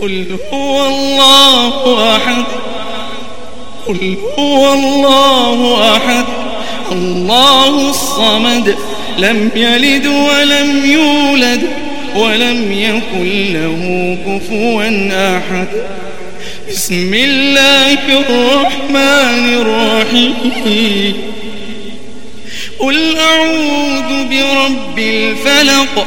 قل هو الله أحد. قل هو الله أحد. الله الصمد. لم يلد ولم يولد ولم يكن له كفوا أحد. بسم الله الرحمن الرحيم. قل أعوذ برب الفلق.